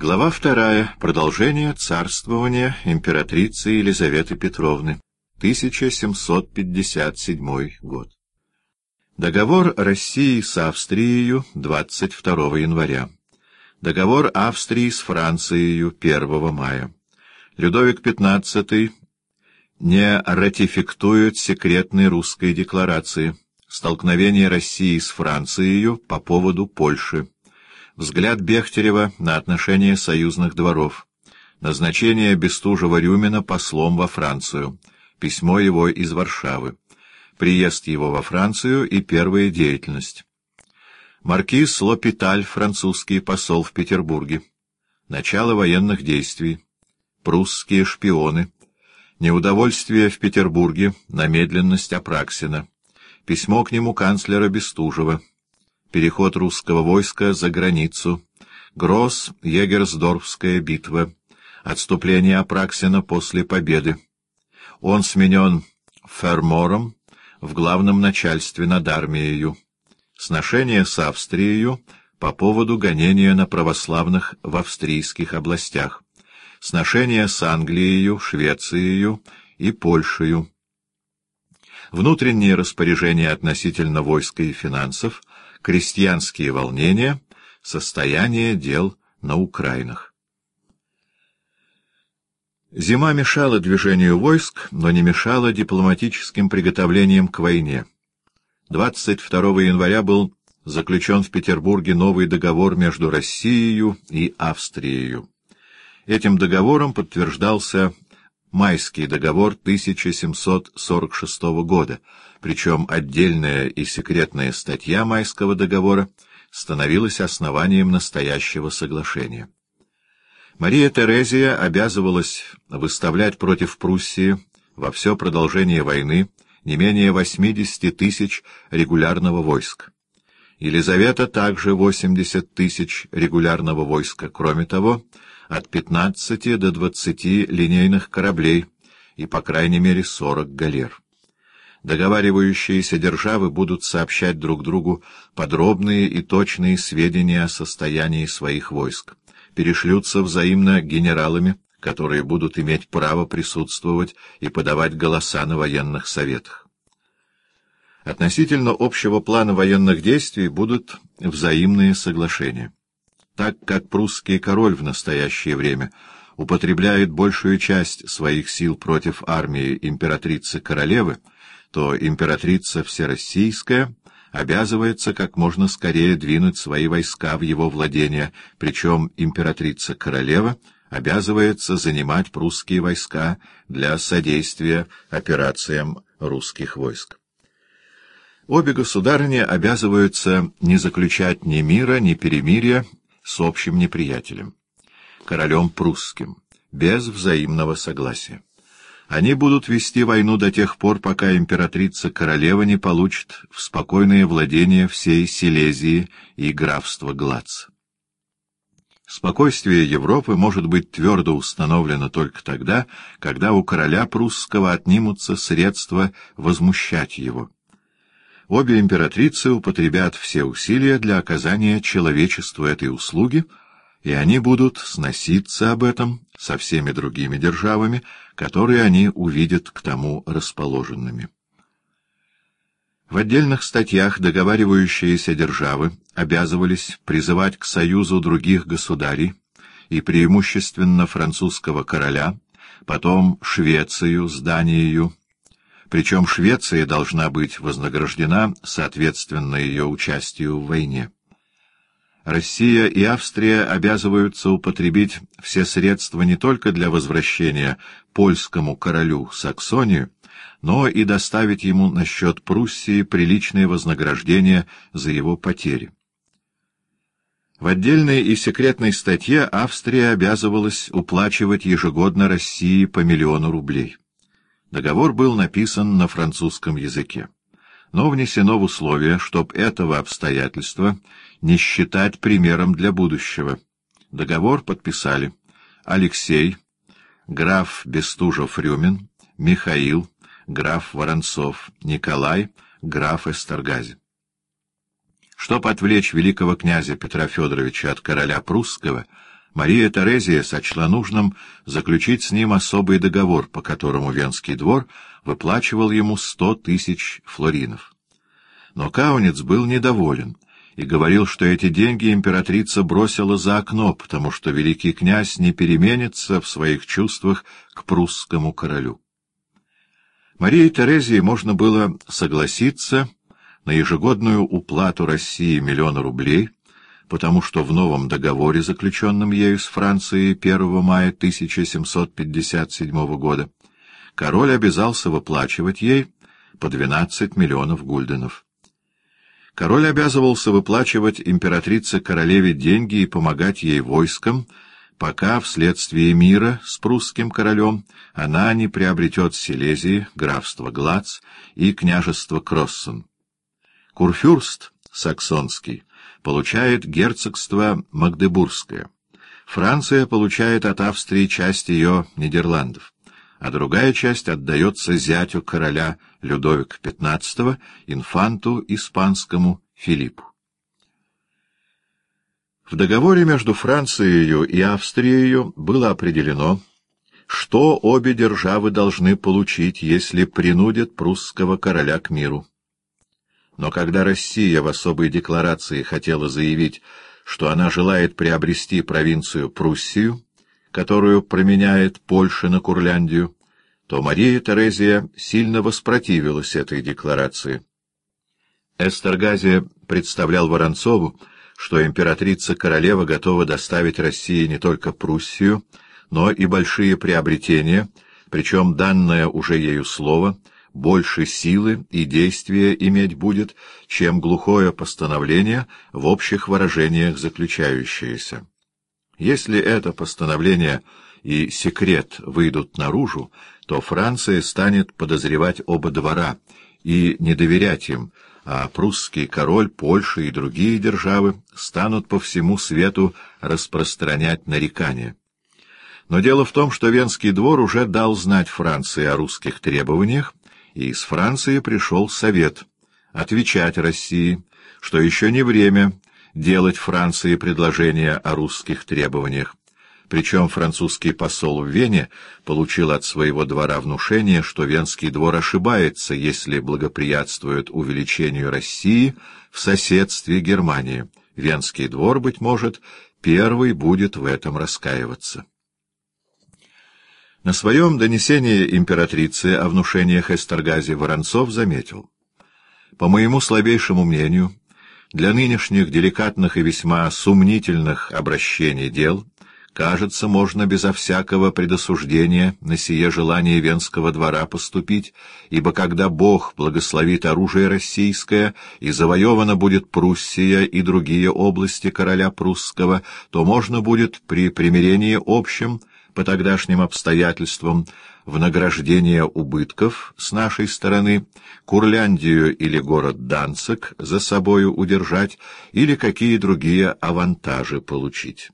Глава вторая. Продолжение царствования императрицы Елизаветы Петровны. 1757 год. Договор России с Австрией 22 января. Договор Австрии с Францией 1 мая. Людовик XV не ратификтует секретной русской декларации. Столкновение России с Францией по поводу Польши. Взгляд Бехтерева на отношения союзных дворов. Назначение Бестужева-Рюмина послом во Францию. Письмо его из Варшавы. Приезд его во Францию и первая деятельность. Маркиз Лопиталь, французский посол в Петербурге. Начало военных действий. Прусские шпионы. Неудовольствие в Петербурге на медленность Апраксина. Письмо к нему канцлера Бестужева переход русского войска за границу, Гросс, Егерсдорфская битва, отступление Апраксина после победы. Он сменен Фермором в главном начальстве над армией. Сношение с Австрией по поводу гонения на православных в австрийских областях. Сношение с Англией, Швецией и Польшей. Внутренние распоряжения относительно войска и финансов — крестьянские волнения, состояние дел на Украинах. Зима мешала движению войск, но не мешала дипломатическим приготовлениям к войне. 22 января был заключен в Петербурге новый договор между Россией и Австрией. Этим договором подтверждался Майский договор 1746 года, причем отдельная и секретная статья Майского договора становилась основанием настоящего соглашения. Мария Терезия обязывалась выставлять против Пруссии во все продолжение войны не менее 80 тысяч регулярного войска. Елизавета также 80 тысяч регулярного войска. Кроме того, от 15 до 20 линейных кораблей и, по крайней мере, 40 галер. Договаривающиеся державы будут сообщать друг другу подробные и точные сведения о состоянии своих войск, перешлются взаимно генералами, которые будут иметь право присутствовать и подавать голоса на военных советах. Относительно общего плана военных действий будут взаимные соглашения так как прусский король в настоящее время употребляет большую часть своих сил против армии императрицы-королевы, то императрица Всероссийская обязывается как можно скорее двинуть свои войска в его владения, причем императрица-королева обязывается занимать прусские войска для содействия операциям русских войск. Обе государыни обязываются не заключать ни мира, ни перемирия с общим неприятелем, королем прусским, без взаимного согласия. Они будут вести войну до тех пор, пока императрица-королева не получит в спокойное владение всей Силезии и графства Глац. Спокойствие Европы может быть твердо установлено только тогда, когда у короля прусского отнимутся средства возмущать его обе императрицы употребят все усилия для оказания человечеству этой услуги, и они будут сноситься об этом со всеми другими державами, которые они увидят к тому расположенными. В отдельных статьях договаривающиеся державы обязывались призывать к союзу других государей и преимущественно французского короля, потом Швецию с Данией, причем Швеция должна быть вознаграждена соответственно ее участию в войне. Россия и Австрия обязываются употребить все средства не только для возвращения польскому королю Саксонию, но и доставить ему на счет Пруссии приличное вознаграждение за его потери. В отдельной и секретной статье Австрия обязывалась уплачивать ежегодно России по миллиону рублей. Договор был написан на французском языке, но внесено в условие, чтоб этого обстоятельства не считать примером для будущего. Договор подписали Алексей, граф Бестужев-Рюмин, Михаил, граф Воронцов, Николай, граф Эстергази. Чтоб отвлечь великого князя Петра Федоровича от короля прусского, Мария Терезия сочла нужным заключить с ним особый договор, по которому Венский двор выплачивал ему сто тысяч флоринов. Но Каунец был недоволен и говорил, что эти деньги императрица бросила за окно, потому что великий князь не переменится в своих чувствах к прусскому королю. Марии Терезии можно было согласиться на ежегодную уплату России миллиона рублей, потому что в новом договоре, заключенном ею с Францией 1 мая 1757 года, король обязался выплачивать ей по 12 миллионов гульденов. Король обязывался выплачивать императрице-королеве деньги и помогать ей войскам, пока вследствие мира с прусским королем она не приобретет Силезии, графство Глац и княжество Кроссен. Курфюрст саксонский получает герцогство Магдебургское. Франция получает от Австрии часть ее Нидерландов а другая часть отдается зятю короля Людовика XV, инфанту испанскому Филиппу. В договоре между Францией и Австрией было определено, что обе державы должны получить, если принудят прусского короля к миру. Но когда Россия в особой декларации хотела заявить, что она желает приобрести провинцию Пруссию, которую променяет Польша на Курляндию, то Мария Терезия сильно воспротивилась этой декларации. Эстергази представлял Воронцову, что императрица-королева готова доставить России не только Пруссию, но и большие приобретения, причем данное уже ею слово больше силы и действия иметь будет, чем глухое постановление в общих выражениях заключающееся. Если это постановление и секрет выйдут наружу, то Франция станет подозревать оба двора и не доверять им, а прусский король, Польша и другие державы станут по всему свету распространять нарекания. Но дело в том, что Венский двор уже дал знать Франции о русских требованиях, и из Франции пришел совет отвечать России, что еще не время делать Франции предложение о русских требованиях. Причем французский посол в Вене получил от своего двора внушение, что Венский двор ошибается, если благоприятствует увеличению России в соседстве Германии. Венский двор, быть может, первый будет в этом раскаиваться. На своем донесении императрицы о внушениях Эстергази Воронцов заметил. По моему слабейшему мнению, для нынешних деликатных и весьма сумнительных обращений дел, кажется, можно безо всякого предосуждения на сие желание Венского двора поступить, ибо когда Бог благословит оружие российское и завоевана будет Пруссия и другие области короля прусского, то можно будет при примирении общем по тогдашним обстоятельствам в награждение убытков с нашей стороны Курляндию или город Данцик за собою удержать или какие другие авантажи получить.